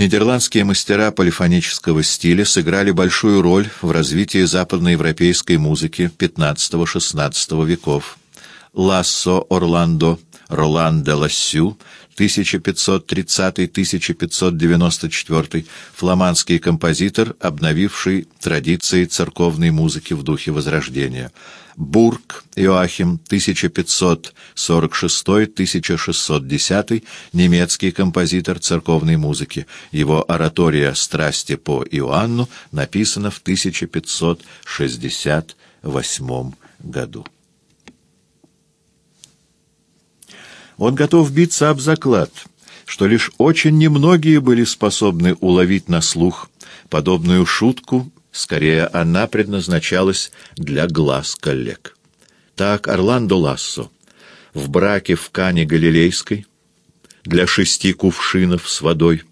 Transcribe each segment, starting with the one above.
Нидерландские мастера полифонического стиля сыграли большую роль в развитии западноевропейской музыки XV-XVI веков. Лассо Орландо, Ролан де Лассю, 1530-1594, фламандский композитор, обновивший традиции церковной музыки в духе Возрождения. Бург Иоахим, 1546-1610, немецкий композитор церковной музыки. Его оратория «Страсти по Иоанну» написана в 1568 году. Он готов биться об заклад, что лишь очень немногие были способны уловить на слух подобную шутку, скорее она предназначалась для глаз коллег. Так Орландо Лассо в браке в Кане Галилейской для шести кувшинов с водой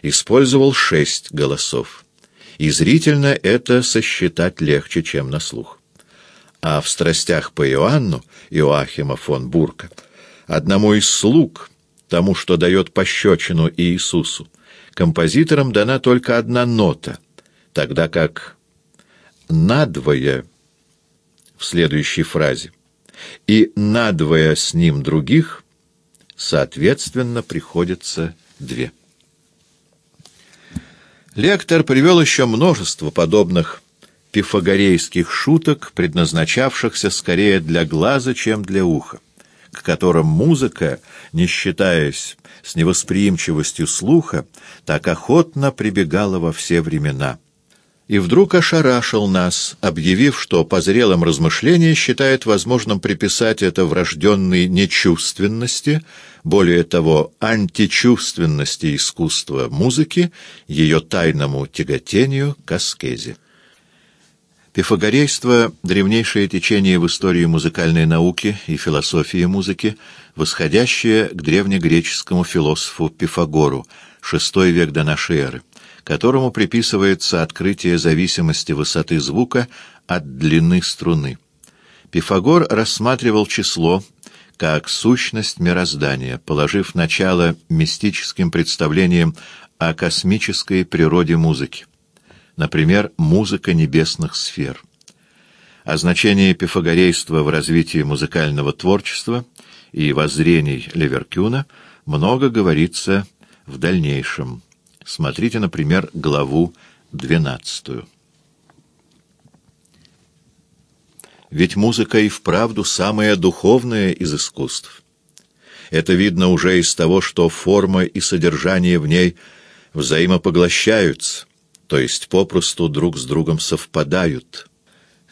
использовал шесть голосов, и зрительно это сосчитать легче, чем на слух. А в «Страстях по Иоанну» Иоахима фон Бурка — одному из слуг, тому, что дает пощечину Иисусу, композиторам дана только одна нота, тогда как надвое в следующей фразе. И надвое с ним других, соответственно, приходится две. Лектор привел еще множество подобных пифагорейских шуток, предназначавшихся скорее для глаза, чем для уха к которым музыка, не считаясь с невосприимчивостью слуха, так охотно прибегала во все времена. И вдруг ошарашил нас, объявив, что по зрелым размышлениям считает возможным приписать это врожденной нечувственности, более того, античувственности искусства музыки, ее тайному тяготению к аскезе. Пифагорейство — древнейшее течение в истории музыкальной науки и философии музыки, восходящее к древнегреческому философу Пифагору, VI век до нашей эры, которому приписывается открытие зависимости высоты звука от длины струны. Пифагор рассматривал число как сущность мироздания, положив начало мистическим представлениям о космической природе музыки например, музыка небесных сфер. О значении пифагорейства в развитии музыкального творчества и воззрений Леверкюна много говорится в дальнейшем. Смотрите, например, главу 12. Ведь музыка и вправду самая духовная из искусств. Это видно уже из того, что форма и содержание в ней взаимопоглощаются, то есть попросту друг с другом совпадают.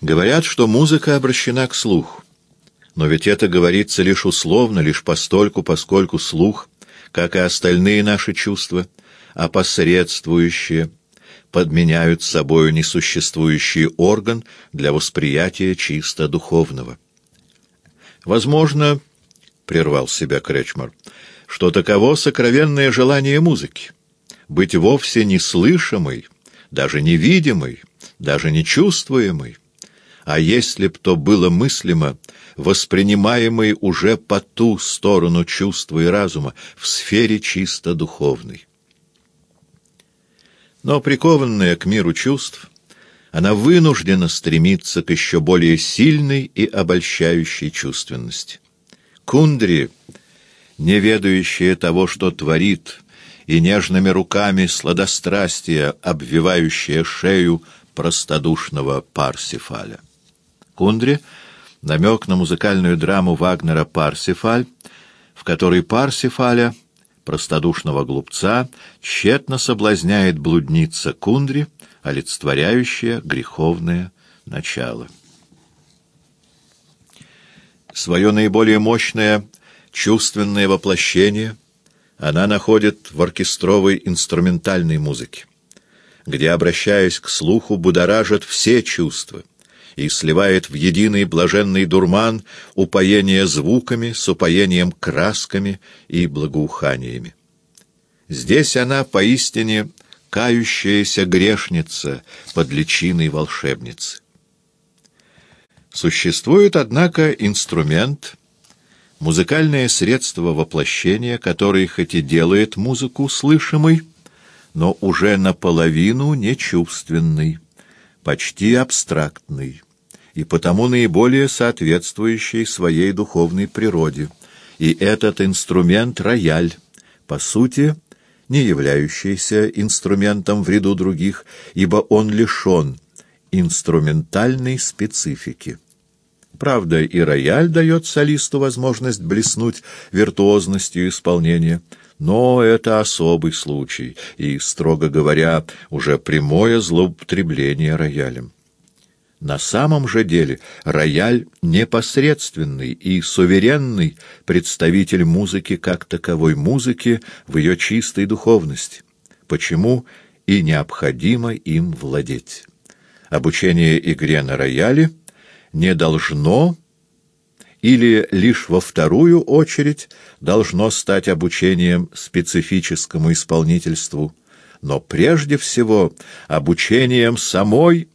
Говорят, что музыка обращена к слуху. Но ведь это говорится лишь условно, лишь постольку, поскольку слух, как и остальные наши чувства, опосредствующие, подменяют собою несуществующий орган для восприятия чисто духовного. Возможно, — прервал себя Кречмар, — что таково сокровенное желание музыки — быть вовсе неслышимой, даже невидимый, даже нечувствуемый, а если б то было мыслимо, воспринимаемый уже по ту сторону чувства и разума, в сфере чисто духовной. Но прикованная к миру чувств, она вынуждена стремиться к еще более сильной и обольщающей чувственности. Кундри, не ведающая того, что творит, и нежными руками сладострастия, обвивающее шею простодушного Парсифаля. Кундри — намек на музыкальную драму Вагнера «Парсифаль», в которой Парсифаля, простодушного глупца, тщетно соблазняет блудница Кундри, олицетворяющая греховное начало. Свое наиболее мощное чувственное воплощение — она находит в оркестровой инструментальной музыке, где, обращаясь к слуху, будоражит все чувства и сливает в единый блаженный дурман упоение звуками с упоением красками и благоуханиями. Здесь она поистине кающаяся грешница под личиной волшебницы. Существует, однако, инструмент — Музыкальное средство воплощения, которое хоть и делает музыку слышимой, но уже наполовину нечувственный, почти абстрактный, и потому наиболее соответствующий своей духовной природе. И этот инструмент — рояль, по сути, не являющийся инструментом в ряду других, ибо он лишен инструментальной специфики. Правда, и рояль дает солисту возможность блеснуть виртуозностью исполнения, но это особый случай и, строго говоря, уже прямое злоупотребление роялем. На самом же деле рояль — непосредственный и суверенный представитель музыки как таковой музыки в ее чистой духовности, почему и необходимо им владеть. Обучение игре на рояле — не должно или лишь во вторую очередь должно стать обучением специфическому исполнительству, но прежде всего обучением самой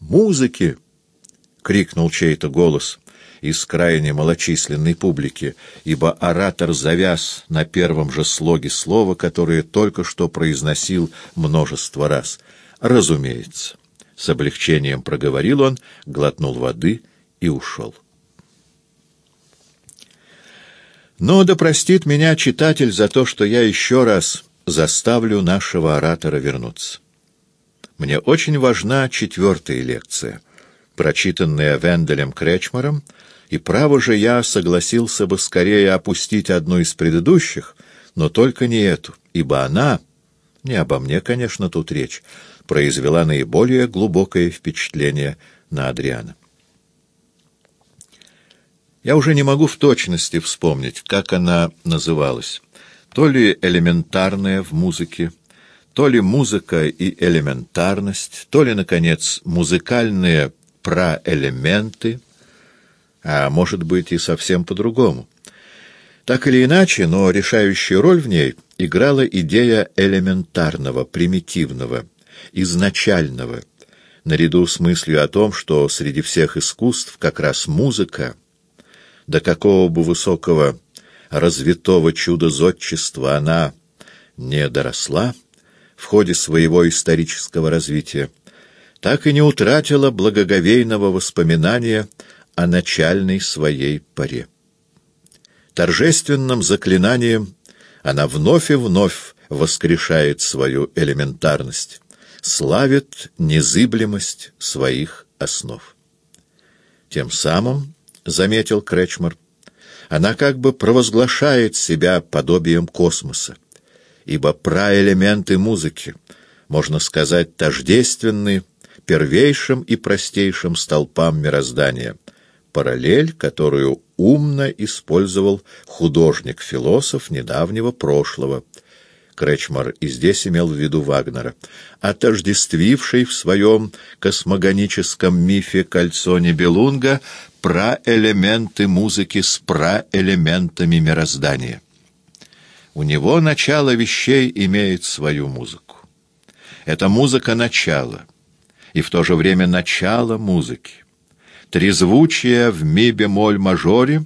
музыки, — крикнул чей-то голос из крайне малочисленной публики, ибо оратор завяз на первом же слоге слова, которое только что произносил множество раз. Разумеется. С облегчением проговорил он, глотнул воды и ушел. Но да простит меня читатель за то, что я еще раз заставлю нашего оратора вернуться. Мне очень важна четвертая лекция, прочитанная Венделем Кречмаром, и право же я согласился бы скорее опустить одну из предыдущих, но только не эту, ибо она, не обо мне, конечно, тут речь, произвела наиболее глубокое впечатление на Адриана. Я уже не могу в точности вспомнить, как она называлась. То ли элементарная в музыке, то ли музыка и элементарность, то ли, наконец, музыкальные проэлементы, а может быть и совсем по-другому. Так или иначе, но решающую роль в ней играла идея элементарного, примитивного, изначального, наряду с мыслью о том, что среди всех искусств как раз музыка, до какого бы высокого развитого чуда зодчества она не доросла в ходе своего исторического развития, так и не утратила благоговейного воспоминания о начальной своей паре. Торжественным заклинанием она вновь и вновь воскрешает свою элементарность, славит незыблемость своих основ. Тем самым, — заметил Кречмар, — она как бы провозглашает себя подобием космоса, ибо праэлементы музыки, можно сказать, тождественны первейшим и простейшим столпам мироздания, параллель, которую умно использовал художник-философ недавнего прошлого — Кречмар и здесь имел в виду Вагнера, отождествивший в своем космогоническом мифе кольцо Небелунга праэлементы музыки с праэлементами мироздания. У него начало вещей имеет свою музыку. Это музыка начала, и в то же время начало музыки. Трезвучие в ми-бемоль-мажоре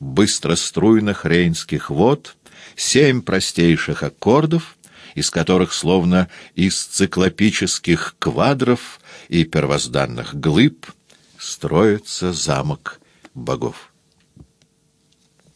быстроструйных рейнских вод — семь простейших аккордов, из которых словно из циклопических квадров и первозданных глыб строится замок богов.